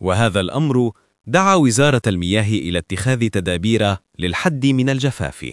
وهذا الأمر دعا وزارة المياه إلى اتخاذ تدابير للحد من الجفاف.